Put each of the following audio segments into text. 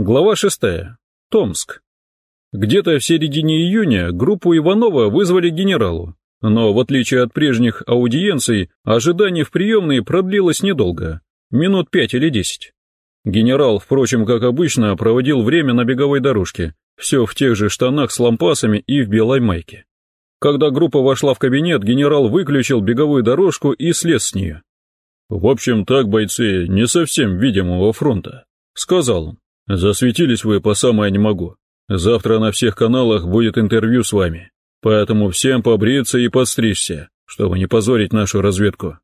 Глава 6. Томск. Где-то в середине июня группу Иванова вызвали генералу, но в отличие от прежних аудиенций, ожидание в приемной продлилось недолго, минут пять или десять. Генерал, впрочем, как обычно, проводил время на беговой дорожке, все в тех же штанах с лампасами и в белой майке. Когда группа вошла в кабинет, генерал выключил беговую дорожку и слез с нее. «В общем, так, бойцы, не совсем видимого фронта», — сказал он. «Засветились вы по самое не могу. Завтра на всех каналах будет интервью с вами, поэтому всем побриться и подстричься, чтобы не позорить нашу разведку».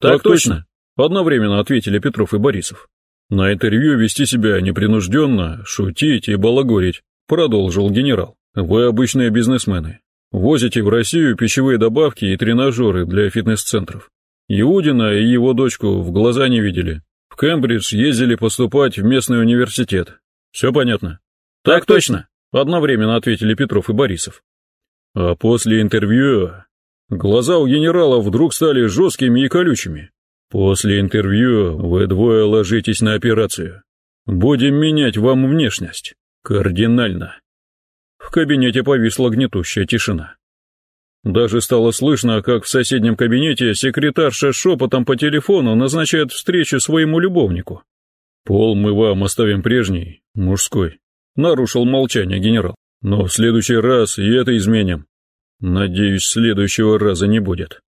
«Так, так точно», — одновременно ответили Петров и Борисов. «На интервью вести себя непринужденно, шутить и балагурить», — продолжил генерал. «Вы обычные бизнесмены. Возите в Россию пищевые добавки и тренажеры для фитнес-центров. Иудина и его дочку в глаза не видели. В Кембридж ездили поступать в местный университет. Все понятно? Так, так точно. Одновременно ответили Петров и Борисов. А после интервью... Глаза у генерала вдруг стали жесткими и колючими. После интервью вы двое ложитесь на операцию. Будем менять вам внешность. Кардинально. В кабинете повисла гнетущая тишина. Даже стало слышно, как в соседнем кабинете секретарша шепотом по телефону назначает встречу своему любовнику. «Пол мы вам оставим прежний, мужской», — нарушил молчание генерал. «Но в следующий раз и это изменим. Надеюсь, следующего раза не будет».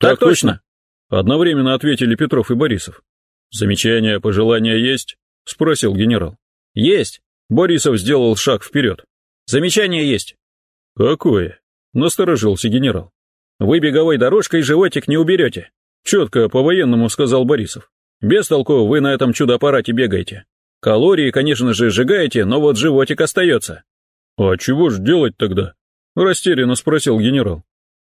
«Так, так точно!» — одновременно ответили Петров и Борисов. «Замечания, пожелания есть?» — спросил генерал. «Есть!» — Борисов сделал шаг вперед. «Замечание есть!» «Какое?» Насторожился генерал. «Вы беговой дорожкой животик не уберете», — четко по-военному сказал Борисов. «Без толку вы на этом чудо-аппарате бегаете. Калории, конечно же, сжигаете, но вот животик остается». «А чего ж делать тогда?» — растерянно спросил генерал.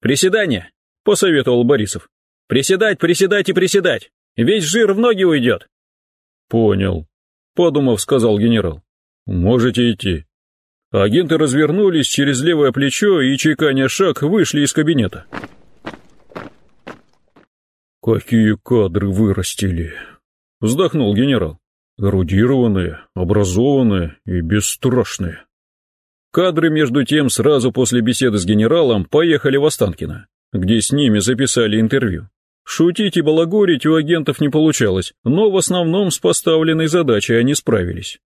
«Приседания», — посоветовал Борисов. «Приседать, приседать и приседать. Весь жир в ноги уйдет». «Понял», — подумав, сказал генерал. «Можете идти». Агенты развернулись через левое плечо и, чеканя шаг, вышли из кабинета. «Какие кадры вырастили!» — вздохнул генерал. «Эрудированные, образованные и бесстрашные». Кадры, между тем, сразу после беседы с генералом поехали в Останкино, где с ними записали интервью. Шутить и балагурить у агентов не получалось, но в основном с поставленной задачей они справились.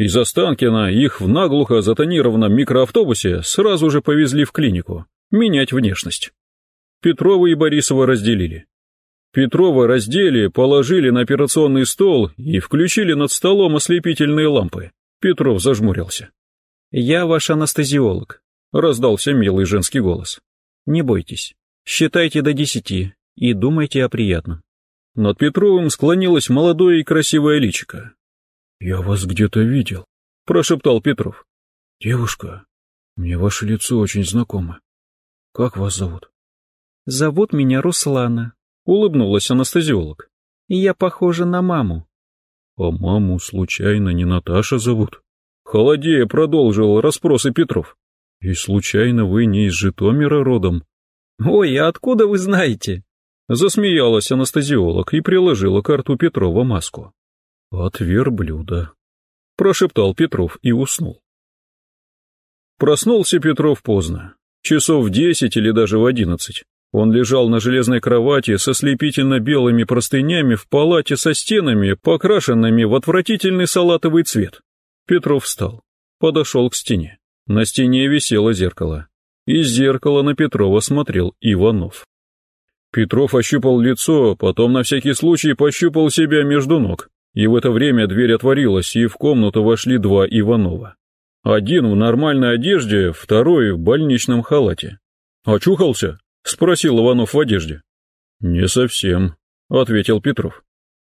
Из Останкина их в наглухо затонированном микроавтобусе сразу же повезли в клинику, менять внешность. Петрова и Борисова разделили. Петрова раздели, положили на операционный стол и включили над столом ослепительные лампы. Петров зажмурился. «Я ваш анестезиолог», — раздался милый женский голос. «Не бойтесь. Считайте до десяти и думайте о приятном». Над Петровым склонилось молодое и красивое личико. «Я вас где-то видел», — прошептал Петров. «Девушка, мне ваше лицо очень знакомо. Как вас зовут?» «Зовут меня Руслана», — улыбнулась анестезиолог. «Я похожа на маму». «А маму случайно не Наташа зовут?» Холодея продолжил расспросы Петров. «И случайно вы не из Житомира родом?» «Ой, а откуда вы знаете?» Засмеялась анестезиолог и приложила к рту Петрова маску. «От верблюда», — прошептал Петров и уснул. Проснулся Петров поздно, часов в десять или даже в одиннадцать. Он лежал на железной кровати со слепительно-белыми простынями в палате со стенами, покрашенными в отвратительный салатовый цвет. Петров встал, подошел к стене. На стене висело зеркало. Из зеркала на Петрова смотрел Иванов. Петров ощупал лицо, потом на всякий случай пощупал себя между ног. И в это время дверь отворилась, и в комнату вошли два Иванова. Один в нормальной одежде, второй в больничном халате. «Очухался?» — спросил Иванов в одежде. «Не совсем», — ответил Петров.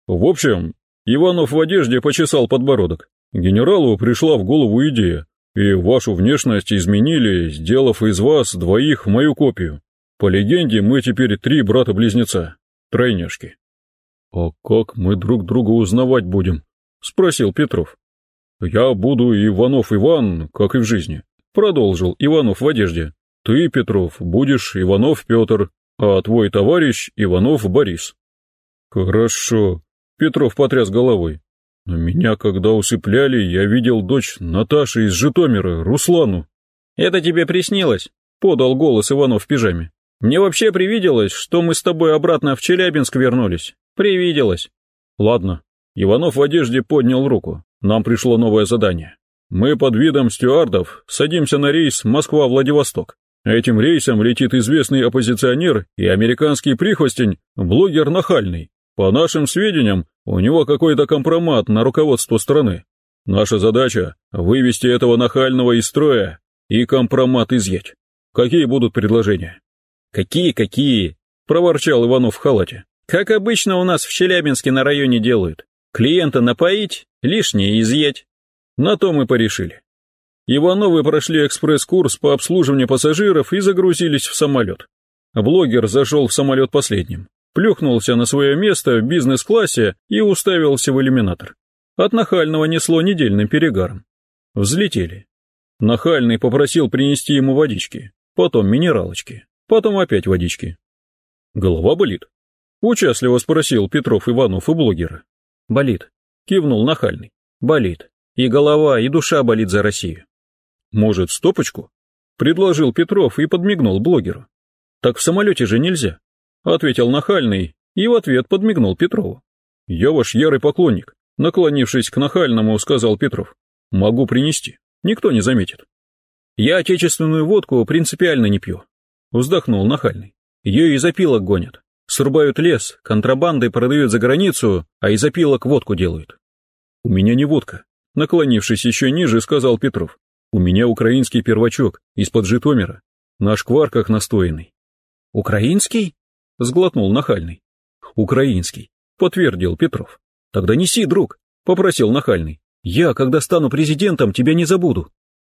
«В общем, Иванов в одежде почесал подбородок. Генералу пришла в голову идея, и вашу внешность изменили, сделав из вас двоих мою копию. По легенде, мы теперь три брата-близнеца, тройняшки. «А как мы друг друга узнавать будем?» — спросил Петров. «Я буду Иванов Иван, как и в жизни», — продолжил Иванов в одежде. «Ты, Петров, будешь Иванов Петр, а твой товарищ Иванов Борис». «Хорошо», — Петров потряс головой. Но меня, когда усыпляли, я видел дочь Наташи из Житомира, Руслану. Это тебе приснилось? Подал голос Иванов в пижаме. Мне вообще привиделось, что мы с тобой обратно в Челябинск вернулись. Привиделось. Ладно. Иванов в одежде поднял руку. Нам пришло новое задание. Мы под видом стюардов садимся на рейс Москва-Владивосток. Этим рейсом летит известный оппозиционер и американский прихвостень, блогер Нахальный. По нашим сведениям, у него какой-то компромат на руководство страны. Наша задача – вывести этого Нахального из строя и компромат изъять. Какие будут предложения? Какие-какие? – проворчал Иванов в халате. Как обычно у нас в Челябинске на районе делают. Клиента напоить, лишнее изъять. На то мы порешили. Ивановы прошли экспресс-курс по обслуживанию пассажиров и загрузились в самолет. Блогер зашел в самолет последним, плюхнулся на свое место в бизнес-классе и уставился в иллюминатор. От нахального несло недельным перегаром. Взлетели. Нахальный попросил принести ему водички, потом минералочки, потом опять водички. «Голова болит?» — участливо спросил Петров Иванов и блогера. «Болит», — кивнул Нахальный. «Болит. И голова, и душа болит за Россию». «Может, стопочку?» — предложил Петров и подмигнул блогеру. «Так в самолете же нельзя», — ответил Нахальный и в ответ подмигнул Петрову. «Я ваш ярый поклонник», — наклонившись к Нахальному, сказал Петров. «Могу принести, никто не заметит». «Я отечественную водку принципиально не пью», — вздохнул Нахальный. «Ее из опилок гонят. Срубают лес, контрабандой продают за границу, а из опилок водку делают». «У меня не водка», — наклонившись еще ниже, сказал Петров. У меня украинский первачок, из-под Житомира. На шкварках настоянный. Украинский? Сглотнул нахальный. Украинский, подтвердил Петров. Тогда неси, друг, попросил нахальный. Я, когда стану президентом, тебя не забуду.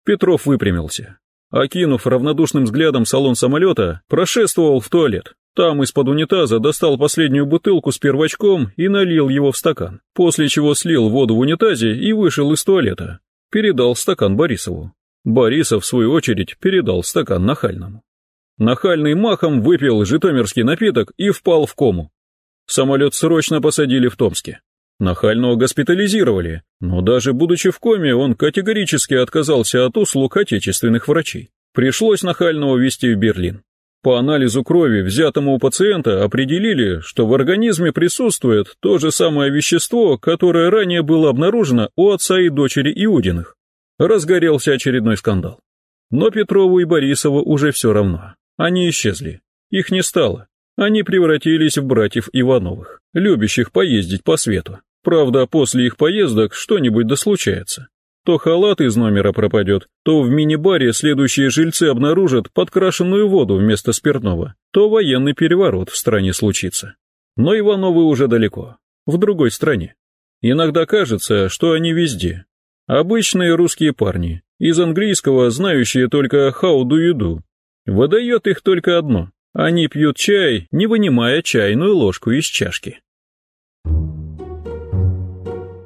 Петров выпрямился. Окинув равнодушным взглядом салон самолета, прошествовал в туалет. Там из-под унитаза достал последнюю бутылку с первачком и налил его в стакан, после чего слил воду в унитазе и вышел из туалета передал стакан Борисову. Борисов, в свою очередь, передал стакан Нахальному. Нахальный махом выпил житомирский напиток и впал в кому. Самолет срочно посадили в Томске. Нахального госпитализировали, но даже будучи в коме, он категорически отказался от услуг отечественных врачей. Пришлось Нахального везти в Берлин. По анализу крови, взятому у пациента, определили, что в организме присутствует то же самое вещество, которое ранее было обнаружено у отца и дочери Иудиных. Разгорелся очередной скандал. Но Петрову и Борисову уже все равно. Они исчезли. Их не стало. Они превратились в братьев Ивановых, любящих поездить по свету. Правда, после их поездок что-нибудь да. То халат из номера пропадет, то в мини-баре следующие жильцы обнаружат подкрашенную воду вместо спиртного, то военный переворот в стране случится. Но Ивановы уже далеко, в другой стране. Иногда кажется, что они везде. Обычные русские парни, из английского знающие только «how do you do». Выдает их только одно – они пьют чай, не вынимая чайную ложку из чашки.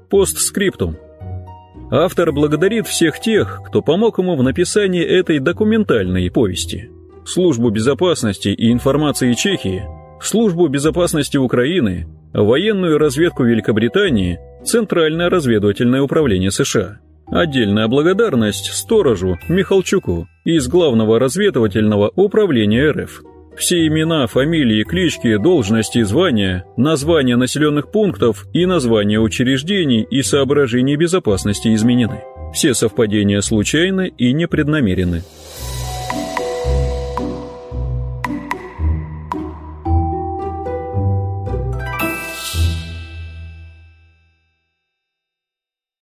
Постскриптум. Автор благодарит всех тех, кто помог ему в написании этой документальной повести. Службу безопасности и информации Чехии, Службу безопасности Украины, военную разведку Великобритании, Центральное разведывательное управление США. Отдельная благодарность сторожу Михалчуку из Главного разведывательного управления РФ. Все имена, фамилии, клички, должности, звания, названия населенных пунктов и названия учреждений и соображений безопасности изменены. Все совпадения случайны и непреднамерены.